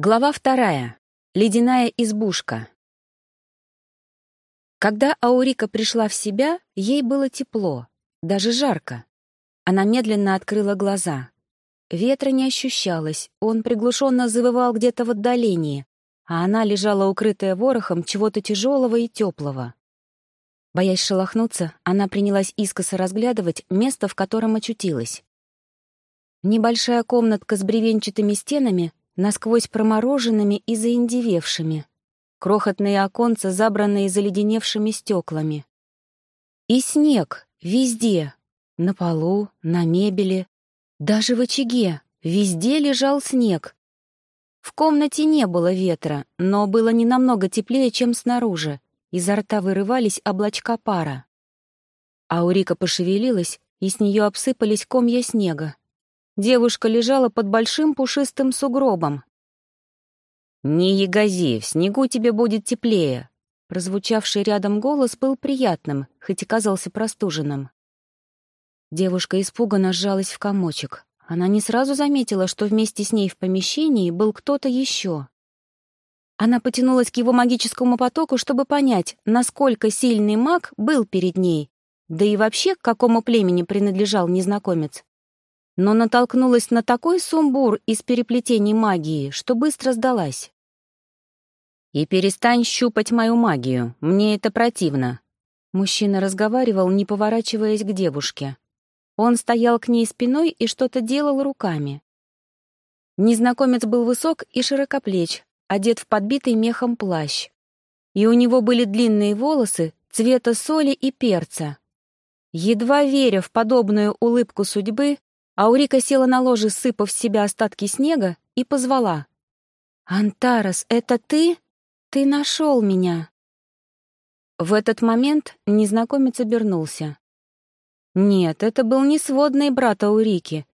Глава вторая. Ледяная избушка. Когда Аурика пришла в себя, ей было тепло, даже жарко. Она медленно открыла глаза. Ветра не ощущалось, он приглушенно завывал где-то в отдалении, а она лежала укрытая ворохом чего-то тяжелого и теплого. Боясь шелохнуться, она принялась искоса разглядывать место, в котором очутилась. Небольшая комнатка с бревенчатыми стенами насквозь промороженными и заиндевевшими. Крохотные оконца, забранные заледеневшими стеклами. И снег везде. На полу, на мебели, даже в очаге. Везде лежал снег. В комнате не было ветра, но было не намного теплее, чем снаружи. Изо рта вырывались облачка пара. Аурика пошевелилась, и с нее обсыпались комья снега. Девушка лежала под большим пушистым сугробом. «Не ягози, в снегу тебе будет теплее», Прозвучавший рядом голос был приятным, хоть и казался простуженным. Девушка испуганно сжалась в комочек. Она не сразу заметила, что вместе с ней в помещении был кто-то еще. Она потянулась к его магическому потоку, чтобы понять, насколько сильный маг был перед ней, да и вообще, к какому племени принадлежал незнакомец но натолкнулась на такой сумбур из переплетений магии, что быстро сдалась. «И перестань щупать мою магию, мне это противно». Мужчина разговаривал, не поворачиваясь к девушке. Он стоял к ней спиной и что-то делал руками. Незнакомец был высок и широкоплеч, одет в подбитый мехом плащ. И у него были длинные волосы цвета соли и перца. Едва веря в подобную улыбку судьбы, Аурика села на ложе, сыпав в себя остатки снега, и позвала. «Антарас, это ты? Ты нашел меня!» В этот момент незнакомец обернулся. Нет, это был не сводный брат Аурики.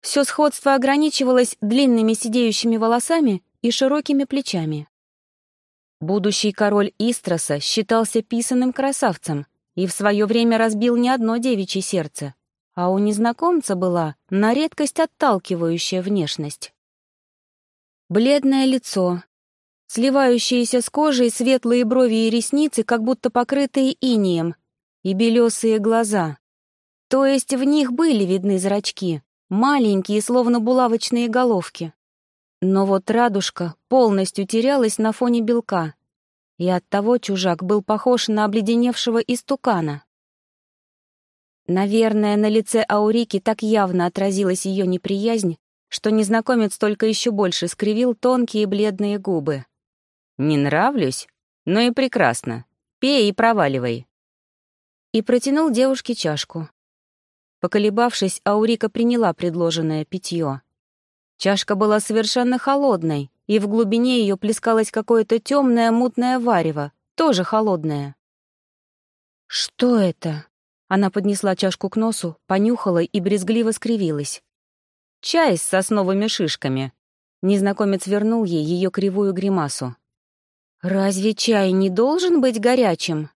Все сходство ограничивалось длинными сидеющими волосами и широкими плечами. Будущий король Истроса считался писанным красавцем и в свое время разбил не одно девичье сердце а у незнакомца была на редкость отталкивающая внешность. Бледное лицо, сливающиеся с кожей светлые брови и ресницы, как будто покрытые инием, и белесые глаза. То есть в них были видны зрачки, маленькие, словно булавочные головки. Но вот радужка полностью терялась на фоне белка, и оттого чужак был похож на обледеневшего истукана. Наверное, на лице Аурики так явно отразилась ее неприязнь, что незнакомец только еще больше скривил тонкие бледные губы. «Не нравлюсь? Ну и прекрасно. Пей и проваливай». И протянул девушке чашку. Поколебавшись, Аурика приняла предложенное питье. Чашка была совершенно холодной, и в глубине ее плескалось какое-то темное мутное варево, тоже холодное. «Что это?» Она поднесла чашку к носу, понюхала и брезгливо скривилась. «Чай с сосновыми шишками». Незнакомец вернул ей ее кривую гримасу. «Разве чай не должен быть горячим?»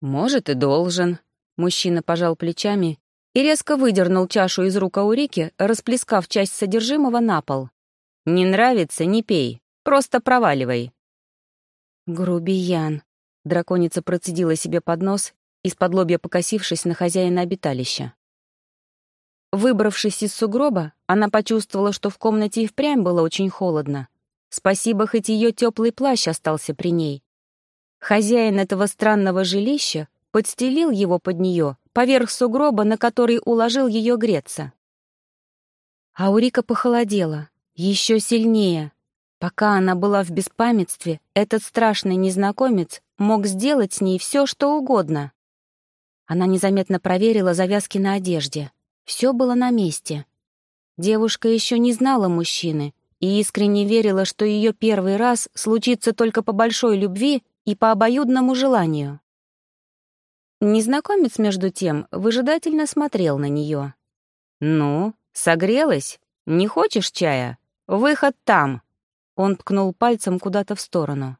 «Может, и должен». Мужчина пожал плечами и резко выдернул чашу из рук Аурики, расплескав часть содержимого на пол. «Не нравится — не пей. Просто проваливай». «Грубиян», — драконица процедила себе под нос из-под лобья покосившись на хозяина обиталища. Выбравшись из сугроба, она почувствовала, что в комнате и впрямь было очень холодно. Спасибо, хоть ее теплый плащ остался при ней. Хозяин этого странного жилища подстелил его под нее, поверх сугроба, на который уложил ее греться. Аурика похолодела, еще сильнее. Пока она была в беспамятстве, этот страшный незнакомец мог сделать с ней все, что угодно. Она незаметно проверила завязки на одежде. Все было на месте. Девушка еще не знала мужчины и искренне верила, что ее первый раз случится только по большой любви и по обоюдному желанию. Незнакомец, между тем, выжидательно смотрел на нее. «Ну, согрелась? Не хочешь чая? Выход там!» Он ткнул пальцем куда-то в сторону.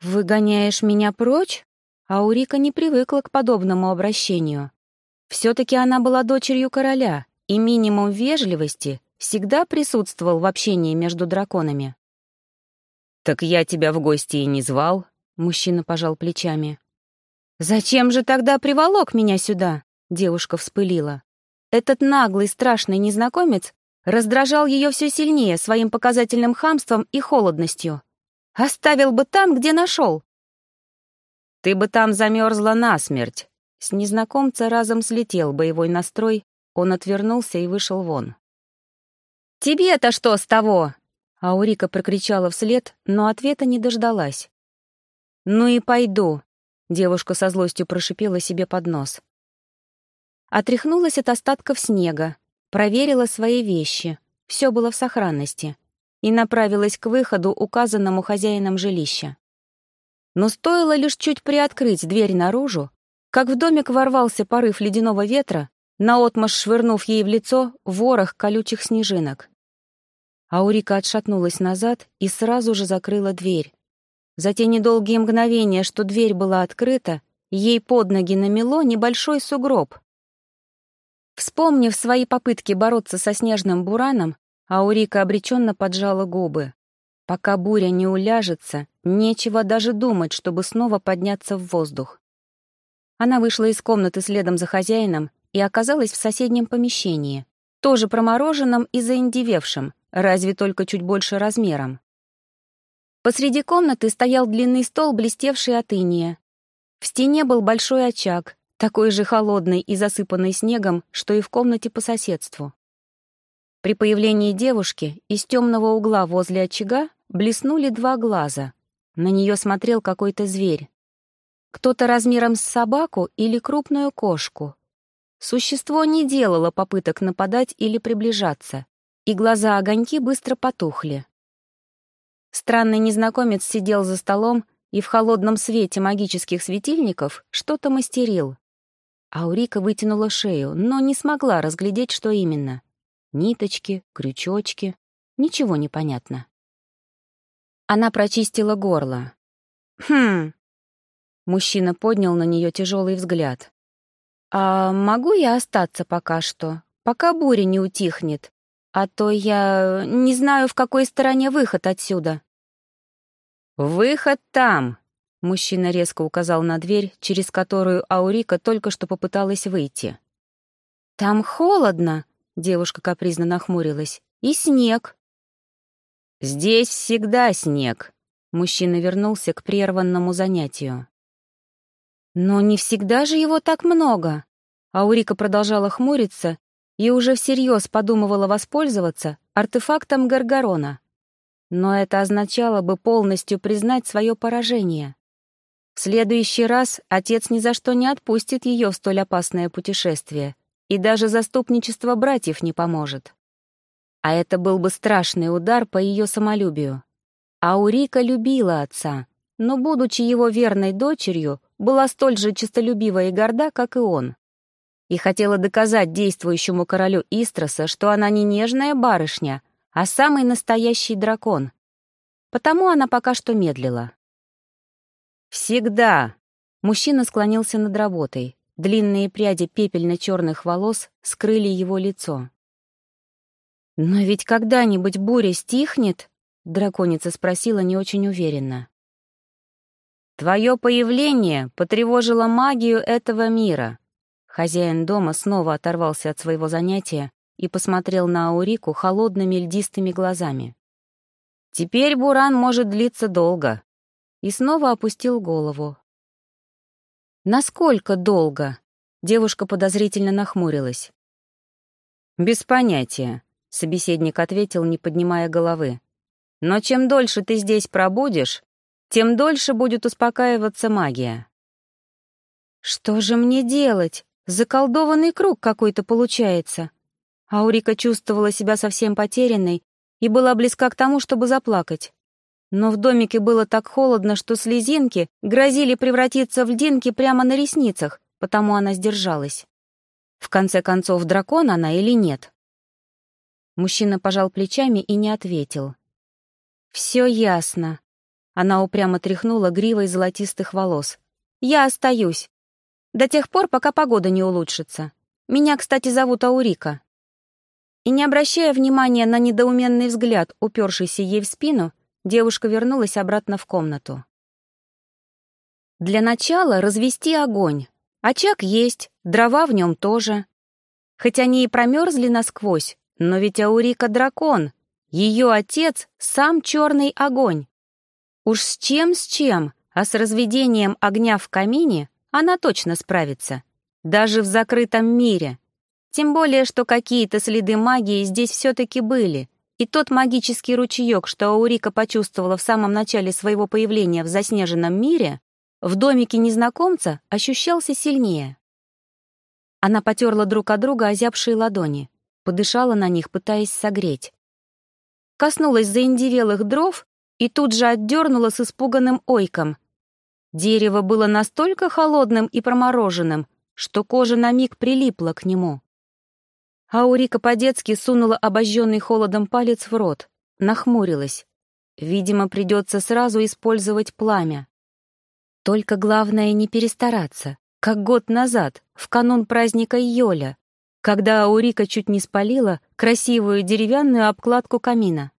«Выгоняешь меня прочь?» Аурика не привыкла к подобному обращению. Все-таки она была дочерью короля, и минимум вежливости всегда присутствовал в общении между драконами. «Так я тебя в гости и не звал», — мужчина пожал плечами. «Зачем же тогда приволок меня сюда?» — девушка вспылила. Этот наглый, страшный незнакомец раздражал ее все сильнее своим показательным хамством и холодностью. Оставил бы там, где нашел. «Ты бы там замерзла насмерть!» С незнакомца разом слетел боевой настрой, он отвернулся и вышел вон. «Тебе-то что с того?» Аурика прокричала вслед, но ответа не дождалась. «Ну и пойду», — девушка со злостью прошипела себе под нос. Отряхнулась от остатков снега, проверила свои вещи, все было в сохранности, и направилась к выходу, указанному хозяином жилища. Но стоило лишь чуть приоткрыть дверь наружу, как в домик ворвался порыв ледяного ветра, наотмашь швырнув ей в лицо ворох колючих снежинок. Аурика отшатнулась назад и сразу же закрыла дверь. За те недолгие мгновения, что дверь была открыта, ей под ноги намело небольшой сугроб. Вспомнив свои попытки бороться со снежным бураном, Аурика обреченно поджала губы. Пока буря не уляжется, нечего даже думать, чтобы снова подняться в воздух. Она вышла из комнаты следом за хозяином и оказалась в соседнем помещении, тоже промороженном и заиндевевшем, разве только чуть больше размером. Посреди комнаты стоял длинный стол, блестевший от иния. В стене был большой очаг, такой же холодный и засыпанный снегом, что и в комнате по соседству. При появлении девушки из темного угла возле очага блеснули два глаза. На нее смотрел какой-то зверь. Кто-то размером с собаку или крупную кошку. Существо не делало попыток нападать или приближаться и глаза огоньки быстро потухли. Странный незнакомец сидел за столом и в холодном свете магических светильников что-то мастерил. Аурика вытянула шею, но не смогла разглядеть, что именно. Ниточки, крючочки, ничего не понятно. Она прочистила горло. «Хм...» Мужчина поднял на нее тяжелый взгляд. «А могу я остаться пока что, пока буря не утихнет? А то я не знаю, в какой стороне выход отсюда». «Выход там!» — мужчина резко указал на дверь, через которую Аурика только что попыталась выйти. «Там холодно!» — девушка капризно нахмурилась. «И снег!» «Здесь всегда снег!» — мужчина вернулся к прерванному занятию. «Но не всегда же его так много!» Аурика продолжала хмуриться и уже всерьез подумывала воспользоваться артефактом Гаргарона. Но это означало бы полностью признать свое поражение. В следующий раз отец ни за что не отпустит ее в столь опасное путешествие, и даже заступничество братьев не поможет. А это был бы страшный удар по ее самолюбию. Аурика любила отца, но, будучи его верной дочерью, была столь же честолюбива и горда, как и он и хотела доказать действующему королю Истроса, что она не нежная барышня, а самый настоящий дракон. Потому она пока что медлила. «Всегда!» Мужчина склонился над работой. Длинные пряди пепельно-черных волос скрыли его лицо. «Но ведь когда-нибудь буря стихнет?» — драконица спросила не очень уверенно. «Твое появление потревожило магию этого мира», Хозяин дома снова оторвался от своего занятия и посмотрел на Аурику холодными льдистыми глазами. «Теперь буран может длиться долго». И снова опустил голову. «Насколько долго?» Девушка подозрительно нахмурилась. «Без понятия», — собеседник ответил, не поднимая головы. «Но чем дольше ты здесь пробудешь, тем дольше будет успокаиваться магия». «Что же мне делать?» Заколдованный круг какой-то получается. Аурика чувствовала себя совсем потерянной и была близка к тому, чтобы заплакать. Но в домике было так холодно, что слезинки грозили превратиться в льдинки прямо на ресницах, потому она сдержалась. В конце концов, дракон она или нет? Мужчина пожал плечами и не ответил. «Все ясно». Она упрямо тряхнула гривой золотистых волос. «Я остаюсь. До тех пор, пока погода не улучшится. Меня, кстати, зовут Аурика». И не обращая внимания на недоуменный взгляд, упершийся ей в спину, девушка вернулась обратно в комнату. Для начала развести огонь. Очаг есть, дрова в нем тоже. Хоть они и промерзли насквозь, но ведь Аурика дракон. Ее отец — сам черный огонь. Уж с чем с чем, а с разведением огня в камине она точно справится. Даже в закрытом мире. Тем более, что какие-то следы магии здесь все-таки были. И тот магический ручеек, что Аурика почувствовала в самом начале своего появления в заснеженном мире, в домике незнакомца ощущался сильнее. Она потерла друг от друга озябшие ладони, подышала на них, пытаясь согреть. Коснулась заиндевелых дров и тут же отдернула с испуганным ойком. Дерево было настолько холодным и промороженным, что кожа на миг прилипла к нему. Аурика по-детски сунула обожженный холодом палец в рот, нахмурилась. Видимо, придется сразу использовать пламя. Только главное не перестараться, как год назад, в канун праздника Йоля, когда Аурика чуть не спалила красивую деревянную обкладку камина.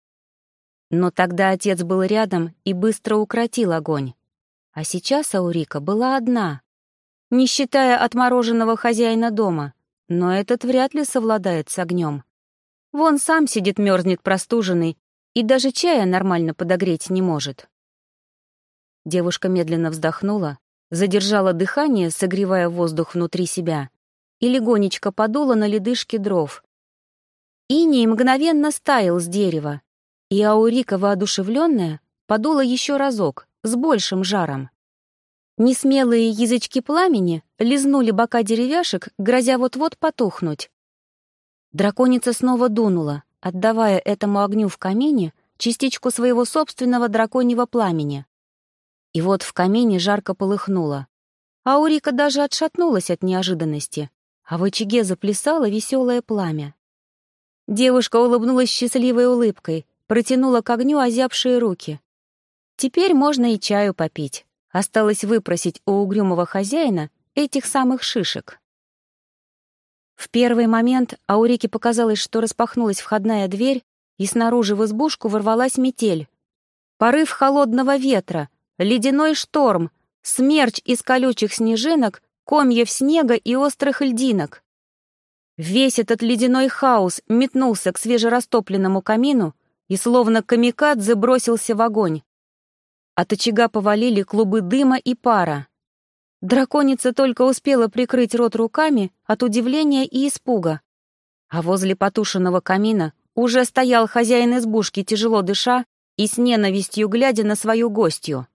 Но тогда отец был рядом и быстро укротил огонь. А сейчас Аурика была одна, не считая отмороженного хозяина дома, но этот вряд ли совладает с огнем. Вон сам сидит, мерзнет простуженный, и даже чая нормально подогреть не может. Девушка медленно вздохнула, задержала дыхание, согревая воздух внутри себя, и легонечко подула на ледышки дров. Иний мгновенно стаял с дерева, и Аурика, воодушевленная, подула еще разок, с большим жаром. Несмелые язычки пламени лизнули бока деревяшек, грозя вот-вот потухнуть. Драконица снова дунула, отдавая этому огню в камине частичку своего собственного драконьего пламени. И вот в камине жарко полыхнуло. Аурика даже отшатнулась от неожиданности, а в очаге заплясало веселое пламя. Девушка улыбнулась счастливой улыбкой, протянула к огню озябшие руки. Теперь можно и чаю попить. Осталось выпросить у угрюмого хозяина этих самых шишек. В первый момент Аурике показалось, что распахнулась входная дверь, и снаружи в избушку ворвалась метель. Порыв холодного ветра, ледяной шторм, смерч из колючих снежинок, комьев снега и острых льдинок. Весь этот ледяной хаос метнулся к свежерастопленному камину и словно камикадзе бросился в огонь. От очага повалили клубы дыма и пара. Драконица только успела прикрыть рот руками от удивления и испуга. А возле потушенного камина уже стоял хозяин избушки, тяжело дыша и с ненавистью глядя на свою гостью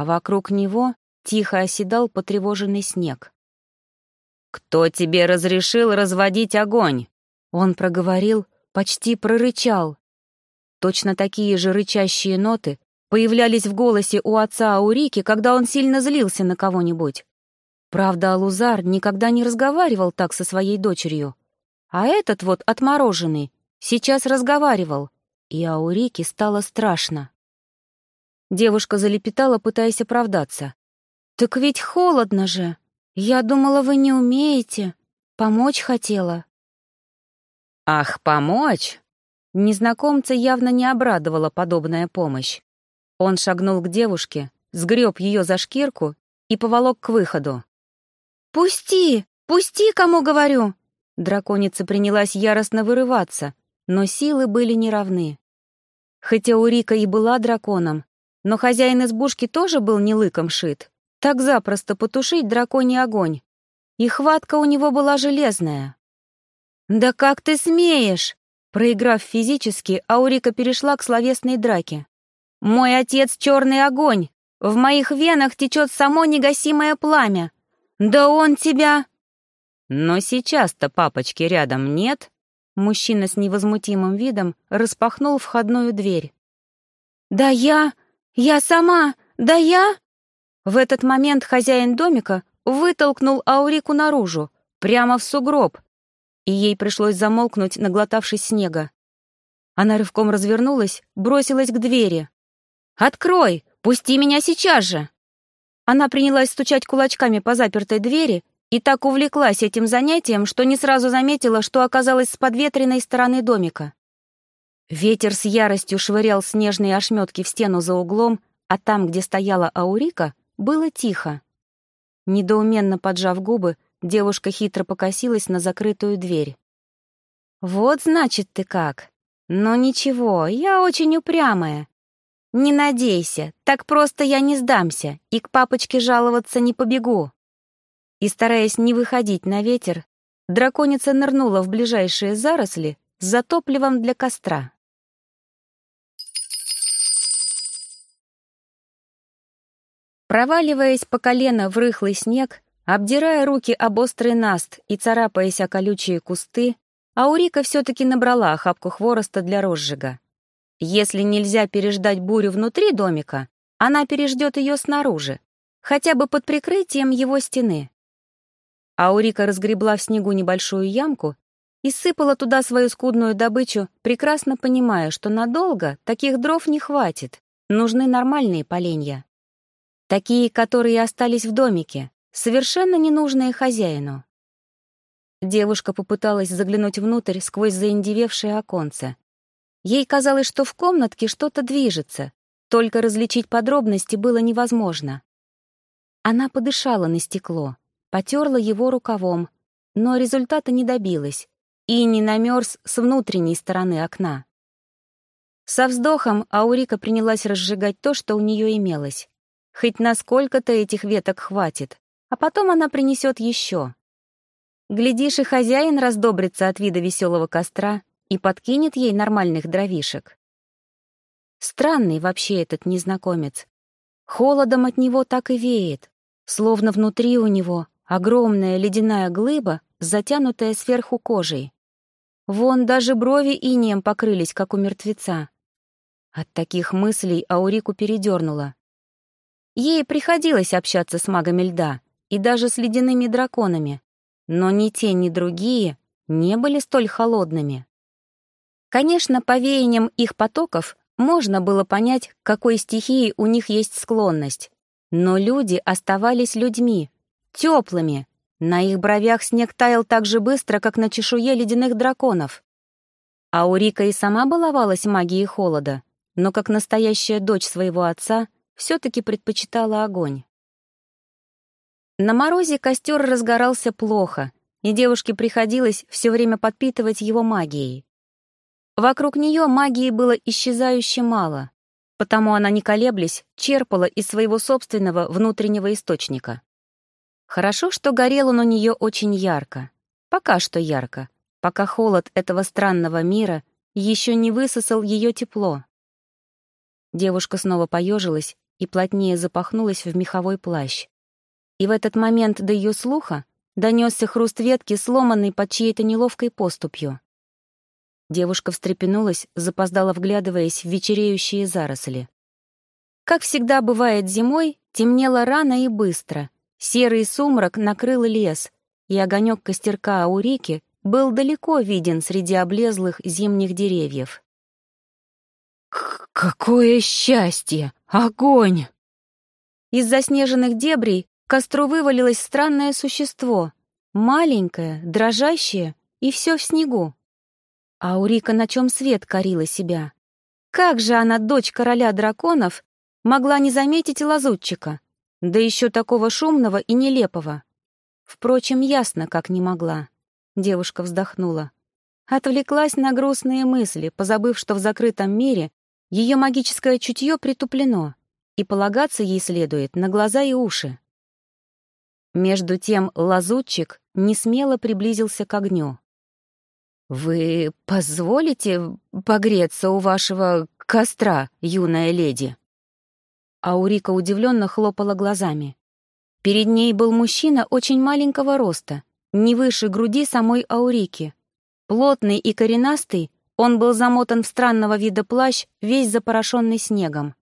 а вокруг него тихо оседал потревоженный снег. «Кто тебе разрешил разводить огонь?» Он проговорил, почти прорычал. Точно такие же рычащие ноты появлялись в голосе у отца Аурики, когда он сильно злился на кого-нибудь. Правда, Алузар никогда не разговаривал так со своей дочерью. А этот вот отмороженный сейчас разговаривал, и Аурике стало страшно. Девушка залепетала, пытаясь оправдаться. «Так ведь холодно же! Я думала, вы не умеете. Помочь хотела». «Ах, помочь!» Незнакомца явно не обрадовала подобная помощь. Он шагнул к девушке, сгреб ее за шкирку и поволок к выходу. «Пусти! Пусти, кому говорю!» Драконица принялась яростно вырываться, но силы были неравны. Хотя Урика и была драконом, но хозяин избушки тоже был не лыком шит. Так запросто потушить драконий огонь. И хватка у него была железная. «Да как ты смеешь?» Проиграв физически, Аурика перешла к словесной драке. «Мой отец — черный огонь! В моих венах течет само негасимое пламя! Да он тебя...» «Но сейчас-то папочки рядом нет?» Мужчина с невозмутимым видом распахнул входную дверь. «Да я... «Я сама! Да я...» В этот момент хозяин домика вытолкнул Аурику наружу, прямо в сугроб, и ей пришлось замолкнуть, наглотавшись снега. Она рывком развернулась, бросилась к двери. «Открой! Пусти меня сейчас же!» Она принялась стучать кулачками по запертой двери, и так увлеклась этим занятием, что не сразу заметила, что оказалась с подветренной стороны домика. Ветер с яростью швырял снежные ошметки в стену за углом, а там, где стояла Аурика, было тихо. Недоуменно поджав губы, девушка хитро покосилась на закрытую дверь. «Вот, значит, ты как. Но ничего, я очень упрямая. Не надейся, так просто я не сдамся и к папочке жаловаться не побегу». И, стараясь не выходить на ветер, драконица нырнула в ближайшие заросли за топливом для костра. Проваливаясь по колено в рыхлый снег, обдирая руки об острый наст и царапаясь о колючие кусты, Аурика все-таки набрала охапку хвороста для розжига. Если нельзя переждать бурю внутри домика, она переждет ее снаружи, хотя бы под прикрытием его стены. Аурика разгребла в снегу небольшую ямку и сыпала туда свою скудную добычу, прекрасно понимая, что надолго таких дров не хватит, нужны нормальные поленья. Такие, которые остались в домике, совершенно ненужные хозяину. Девушка попыталась заглянуть внутрь сквозь заиндевевшее оконце. Ей казалось, что в комнатке что-то движется, только различить подробности было невозможно. Она подышала на стекло, потерла его рукавом, но результата не добилась и не намерз с внутренней стороны окна. Со вздохом Аурика принялась разжигать то, что у нее имелось. Хоть насколько-то этих веток хватит, а потом она принесет еще. Глядишь, и хозяин раздобрится от вида веселого костра и подкинет ей нормальных дровишек. Странный вообще этот незнакомец. Холодом от него так и веет, словно внутри у него огромная ледяная глыба, затянутая сверху кожей. Вон даже брови инеем покрылись, как у мертвеца. От таких мыслей Аурику передернула. Ей приходилось общаться с магами льда и даже с ледяными драконами, но ни те, ни другие не были столь холодными. Конечно, по веяниям их потоков можно было понять, к какой стихии у них есть склонность, но люди оставались людьми, теплыми. На их бровях снег таял так же быстро, как на чешуе ледяных драконов. Аурика и сама баловалась магией холода, но как настоящая дочь своего отца — все-таки предпочитала огонь. На морозе костер разгорался плохо, и девушке приходилось все время подпитывать его магией. Вокруг нее магии было исчезающе мало, потому она, не колеблясь, черпала из своего собственного внутреннего источника. Хорошо, что горел он у нее очень ярко. Пока что ярко, пока холод этого странного мира еще не высосал ее тепло. Девушка снова поежилась и плотнее запахнулась в меховой плащ. И в этот момент до ее слуха донесся хруст ветки, сломанный под чьей-то неловкой поступью. Девушка встрепенулась, запоздала вглядываясь в вечереющие заросли. Как всегда бывает зимой, темнело рано и быстро. Серый сумрак накрыл лес, и огонек костерка Аурики был далеко виден среди облезлых зимних деревьев. «Какое счастье! Огонь!» Из заснеженных дебрей к костру вывалилось странное существо, маленькое, дрожащее, и все в снегу. Аурика на чем свет корила себя. Как же она, дочь короля драконов, могла не заметить лазутчика, да еще такого шумного и нелепого? Впрочем, ясно, как не могла. Девушка вздохнула. Отвлеклась на грустные мысли, позабыв, что в закрытом мире ее магическое чутье притуплено, и полагаться ей следует на глаза и уши. Между тем лазутчик несмело приблизился к огню. «Вы позволите погреться у вашего костра, юная леди?» Аурика удивленно хлопала глазами. Перед ней был мужчина очень маленького роста, не выше груди самой Аурики. Плотный и коренастый, он был замотан в странного вида плащ, весь запорошенный снегом.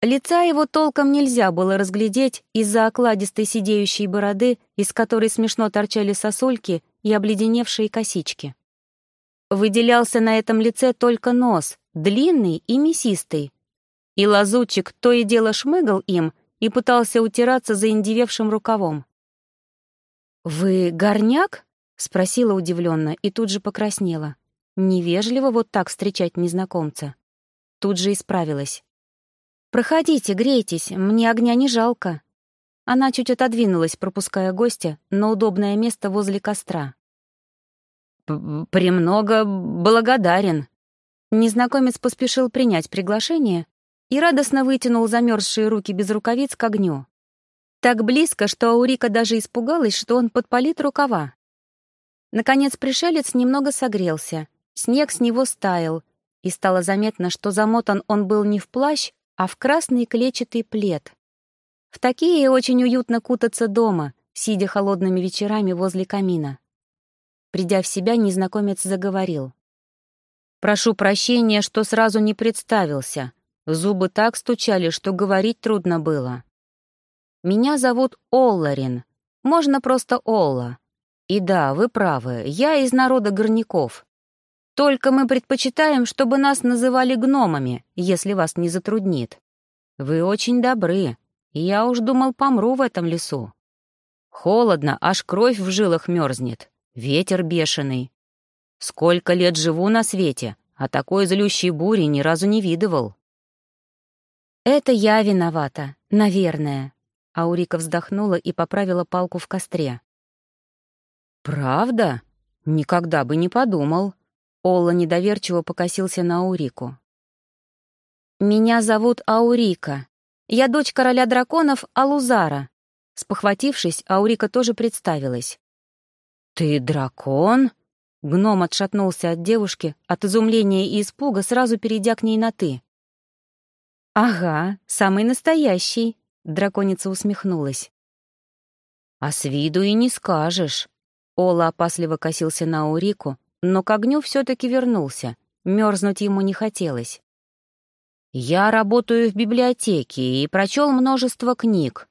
Лица его толком нельзя было разглядеть из-за окладистой сидеющей бороды, из которой смешно торчали сосульки и обледеневшие косички. Выделялся на этом лице только нос, длинный и мясистый. И лазутчик то и дело шмыгал им и пытался утираться за индивевшим рукавом. «Вы горняк?» — спросила удивленно и тут же покраснела. Невежливо вот так встречать незнакомца. Тут же исправилась. «Проходите, грейтесь, мне огня не жалко». Она чуть отодвинулась, пропуская гостя на удобное место возле костра. «Премного благодарен». Незнакомец поспешил принять приглашение и радостно вытянул замерзшие руки без рукавиц к огню. Так близко, что Аурика даже испугалась, что он подпалит рукава. Наконец пришелец немного согрелся, снег с него стаял, и стало заметно, что замотан он был не в плащ, а в красный клетчатый плед. В такие очень уютно кутаться дома, сидя холодными вечерами возле камина. Придя в себя, незнакомец заговорил. «Прошу прощения, что сразу не представился. Зубы так стучали, что говорить трудно было. Меня зовут Олларин. Можно просто Олла. И да, вы правы, я из народа горняков. Только мы предпочитаем, чтобы нас называли гномами, если вас не затруднит. Вы очень добры, я уж думал, помру в этом лесу. Холодно, аж кровь в жилах мерзнет, ветер бешеный. Сколько лет живу на свете, а такой злющей бури ни разу не видывал. «Это я виновата, наверное», — Аурика вздохнула и поправила палку в костре. «Правда? Никогда бы не подумал». Олла недоверчиво покосился на Аурику. «Меня зовут Аурика. Я дочь короля драконов Алузара». Спохватившись, Аурика тоже представилась. «Ты дракон?» Гном отшатнулся от девушки, от изумления и испуга, сразу перейдя к ней на «ты». «Ага, самый настоящий», — драконица усмехнулась. «А с виду и не скажешь». Ола опасливо косился на Аурику, но к огню все таки вернулся. Мерзнуть ему не хотелось. «Я работаю в библиотеке и прочел множество книг.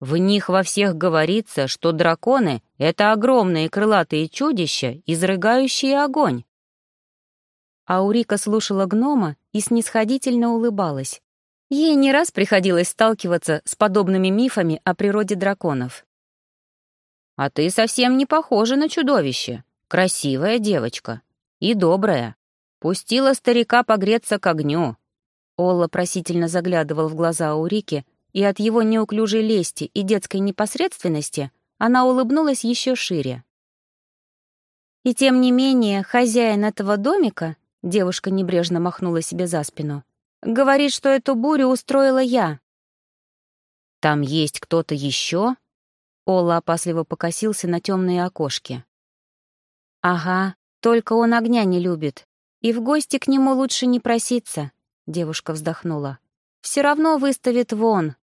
В них во всех говорится, что драконы — это огромные крылатые чудища, изрыгающие огонь». Аурика слушала гнома и снисходительно улыбалась. Ей не раз приходилось сталкиваться с подобными мифами о природе драконов. «А ты совсем не похожа на чудовище. Красивая девочка. И добрая. Пустила старика погреться к огню». Олла просительно заглядывал в глаза Аурики, и от его неуклюжей лести и детской непосредственности она улыбнулась еще шире. «И тем не менее, хозяин этого домика», — девушка небрежно махнула себе за спину, Говорит, что эту бурю устроила я. Там есть кто-то еще? Ола опасливо покосился на темные окошки. Ага, только он огня не любит. И в гости к нему лучше не проситься, девушка вздохнула. Все равно выставит вон.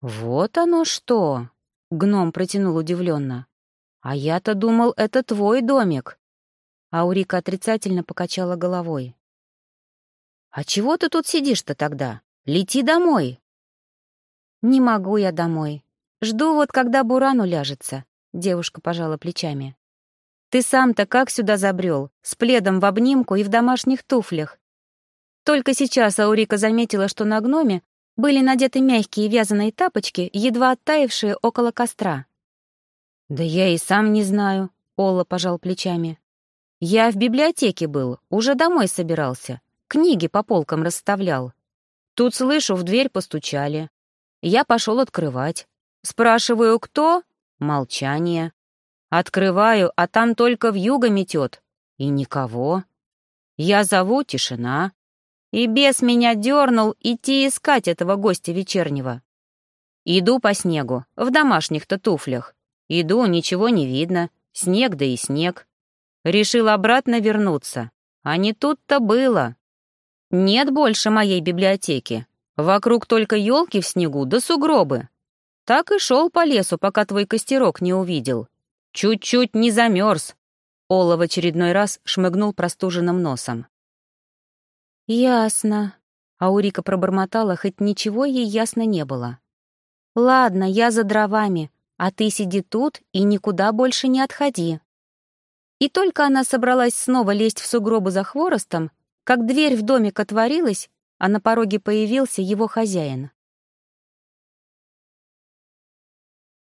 Вот оно что! Гном протянул удивленно. А я-то думал, это твой домик. Аурика отрицательно покачала головой. «А чего ты тут сидишь-то тогда? Лети домой!» «Не могу я домой. Жду вот, когда Буран уляжется», — девушка пожала плечами. «Ты сам-то как сюда забрел? С пледом в обнимку и в домашних туфлях?» Только сейчас Аурика заметила, что на гноме были надеты мягкие вязаные тапочки, едва оттаившие около костра. «Да я и сам не знаю», — Олла пожал плечами. «Я в библиотеке был, уже домой собирался. Книги по полкам расставлял. Тут, слышу, в дверь постучали. Я пошел открывать. Спрашиваю, кто? Молчание. Открываю, а там только вьюга метет. И никого. Я зову тишина. И бес меня дернул идти искать этого гостя вечернего. Иду по снегу, в домашних-то туфлях. Иду, ничего не видно, снег да и снег. Решил обратно вернуться. А не тут-то было. Нет больше моей библиотеки. Вокруг только елки в снегу да сугробы. Так и шел по лесу, пока твой костерок не увидел. Чуть-чуть не замерз. Ола в очередной раз шмыгнул простуженным носом. «Ясно», — Аурика пробормотала, хоть ничего ей ясно не было. «Ладно, я за дровами, а ты сиди тут и никуда больше не отходи». И только она собралась снова лезть в сугробы за хворостом, как дверь в домик отворилась, а на пороге появился его хозяин.